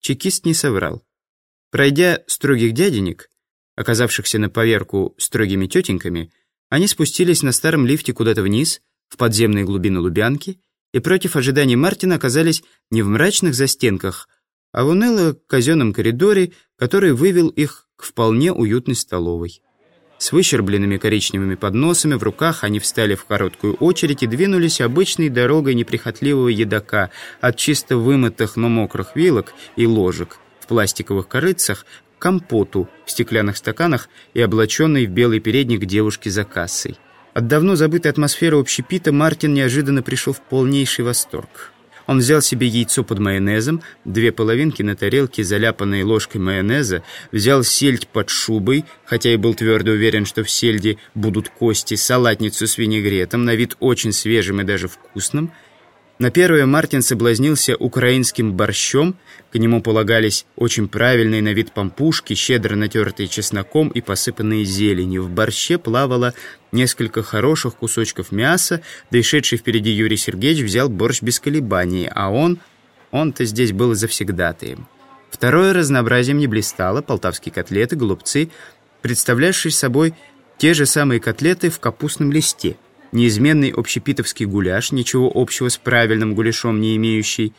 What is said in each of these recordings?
Чекист не соврал. Пройдя строгих дяденек, оказавшихся на поверку строгими тетеньками, они спустились на старом лифте куда-то вниз, в подземные глубины Лубянки, и против ожиданий Мартина оказались не в мрачных застенках, а в уныло казенном коридоре, который вывел их к вполне уютной столовой. С выщербленными коричневыми подносами в руках они встали в короткую очередь и двинулись обычной дорогой неприхотливого едока от чисто вымытых, но мокрых вилок и ложек в пластиковых корыцах к компоту в стеклянных стаканах и облаченной в белый передник девушки за кассой. От давно забытой атмосферы общепита Мартин неожиданно пришел в полнейший восторг. Он взял себе яйцо под майонезом, две половинки на тарелке, заляпанные ложкой майонеза, взял сельдь под шубой, хотя и был твердо уверен, что в сельде будут кости, салатницу с винегретом, на вид очень свежим и даже вкусным – на первое Мартин соблазнился украинским борщом, к нему полагались очень правильные на вид пампушки, щедро натертые чесноком и посыпанные зеленью. В борще плавало несколько хороших кусочков мяса, да впереди Юрий Сергеевич взял борщ без колебаний, а он, он-то здесь был завсегдатаем. Второе разнообразием не блистало, полтавские котлеты, голубцы, представлявшие собой те же самые котлеты в капустном листе – неизменный общепитовский гуляш, ничего общего с правильным гуляшом не имеющий,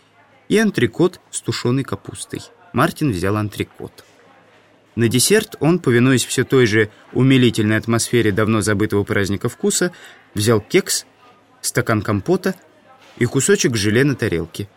и антрикот с тушеной капустой. Мартин взял антрикот. На десерт он, повинуясь все той же умилительной атмосфере давно забытого праздника вкуса, взял кекс, стакан компота и кусочек желе на тарелке.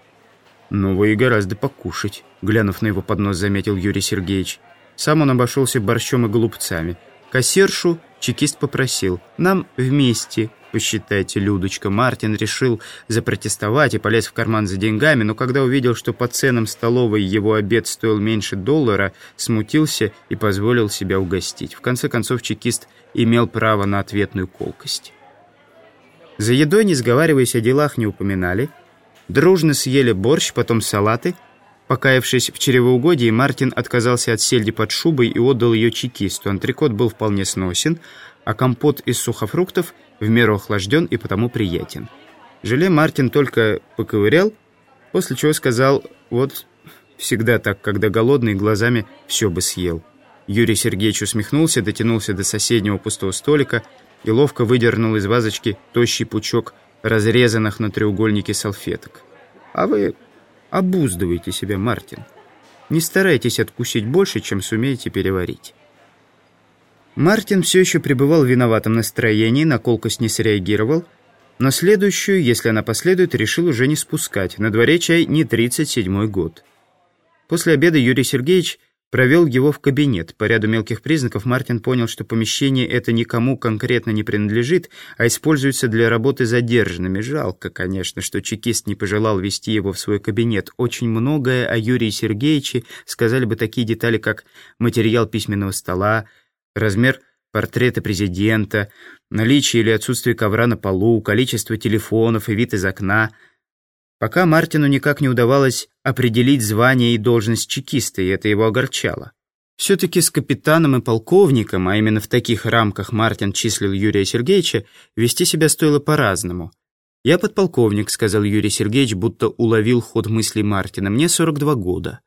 «Ну, и гораздо покушать», — глянув на его поднос, заметил Юрий Сергеевич. Сам он обошелся борщом и голубцами. Кассиршу чекист попросил «Нам вместе Посчитайте, Людочка, Мартин решил запротестовать и полез в карман за деньгами, но когда увидел, что по ценам столовой его обед стоил меньше доллара, смутился и позволил себя угостить. В конце концов, чекист имел право на ответную колкость. За едой, не сговариваясь о делах, не упоминали. Дружно съели борщ, потом салаты. Покаявшись в чревоугодии, Мартин отказался от сельди под шубой и отдал ее чекисту. Антрикот был вполне сносен, а компот из сухофруктов в меру охлажден и потому приятен. Желе Мартин только поковырял, после чего сказал, вот всегда так, когда голодный, глазами все бы съел. Юрий Сергеевич усмехнулся, дотянулся до соседнего пустого столика и ловко выдернул из вазочки тощий пучок разрезанных на треугольнике салфеток. «А вы обуздывайте себя, Мартин. Не старайтесь откусить больше, чем сумеете переварить». Мартин все еще пребывал в виноватом настроении, на колкость не среагировал, но следующую, если она последует, решил уже не спускать. На дворе чай не 37-й год. После обеда Юрий Сергеевич провел его в кабинет. По ряду мелких признаков Мартин понял, что помещение это никому конкретно не принадлежит, а используется для работы задержанными. Жалко, конечно, что чекист не пожелал вести его в свой кабинет. Очень многое о Юрии Сергеевиче сказали бы такие детали, как материал письменного стола, размер портрета президента, наличие или отсутствие ковра на полу, количество телефонов и вид из окна. Пока Мартину никак не удавалось определить звание и должность чекиста, и это его огорчало. Все-таки с капитаном и полковником, а именно в таких рамках Мартин числил Юрия Сергеевича, вести себя стоило по-разному. «Я подполковник», — сказал Юрий Сергеевич, будто уловил ход мыслей Мартина. «Мне 42 года.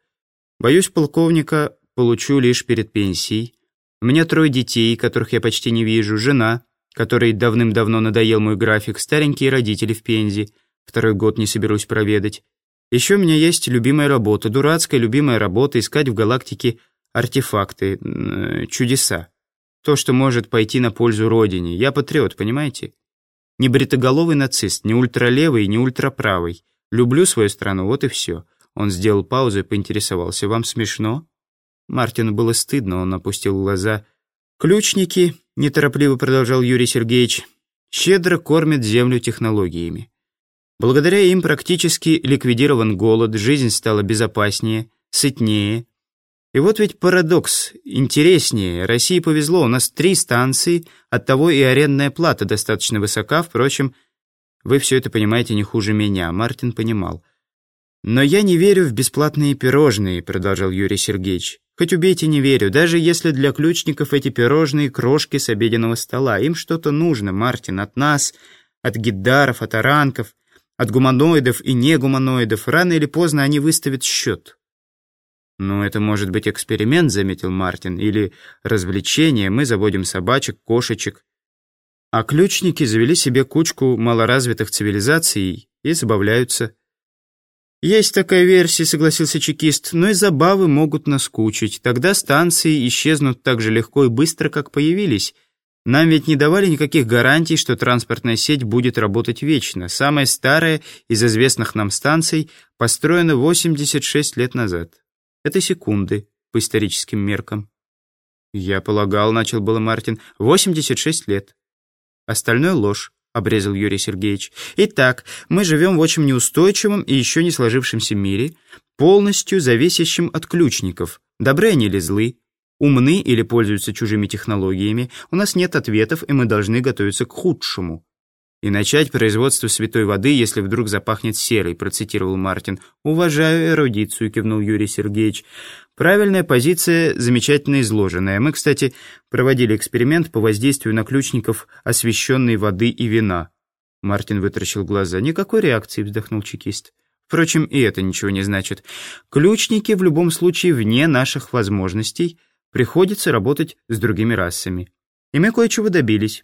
Боюсь, полковника получу лишь перед пенсией. У меня трое детей, которых я почти не вижу, жена, которой давным-давно надоел мой график, старенькие родители в Пензе, второй год не соберусь проведать. Еще у меня есть любимая работа, дурацкая любимая работа, искать в галактике артефакты, э, чудеса. То, что может пойти на пользу Родине. Я патриот, понимаете? Не бритоголовый нацист, не ультралевый, не ультраправый. Люблю свою страну, вот и все. Он сделал паузу и поинтересовался. Вам смешно? Мартину было стыдно, он опустил глаза. «Ключники», — неторопливо продолжал Юрий Сергеевич, «щедро кормят землю технологиями. Благодаря им практически ликвидирован голод, жизнь стала безопаснее, сытнее. И вот ведь парадокс, интереснее. России повезло, у нас три станции, оттого и арендная плата достаточно высока. Впрочем, вы все это понимаете не хуже меня. Мартин понимал. «Но я не верю в бесплатные пирожные», — продолжал Юрий Сергеевич. «Хоть убейте, не верю, даже если для ключников эти пирожные крошки с обеденного стола. Им что-то нужно, Мартин, от нас, от гиддаров, от оранков, от гуманоидов и негуманоидов. Рано или поздно они выставят счет. «Ну, это может быть эксперимент», — заметил Мартин, «или развлечение. Мы заводим собачек, кошечек». А ключники завели себе кучку малоразвитых цивилизаций и забавляются. «Есть такая версия», — согласился чекист, «но и забавы могут наскучить. Тогда станции исчезнут так же легко и быстро, как появились. Нам ведь не давали никаких гарантий, что транспортная сеть будет работать вечно. Самая старая из известных нам станций построена 86 лет назад. Это секунды по историческим меркам. Я полагал, начал было Мартин, 86 лет. Остальное ложь, обрезал Юрий Сергеевич. Итак, мы живем в очень неустойчивом и еще не сложившемся мире, полностью зависящем от ключников. Добры они или злы, умны или пользуются чужими технологиями, у нас нет ответов, и мы должны готовиться к худшему. «И начать производство святой воды, если вдруг запахнет серой», процитировал Мартин. «Уважаю эрудицию», кивнул Юрий Сергеевич. «Правильная позиция, замечательно изложенная. Мы, кстати, проводили эксперимент по воздействию на ключников освещенной воды и вина». Мартин вытаращил глаза. «Никакой реакции», вздохнул чекист. Впрочем, и это ничего не значит. Ключники в любом случае вне наших возможностей. Приходится работать с другими расами. И мы кое-чего добились.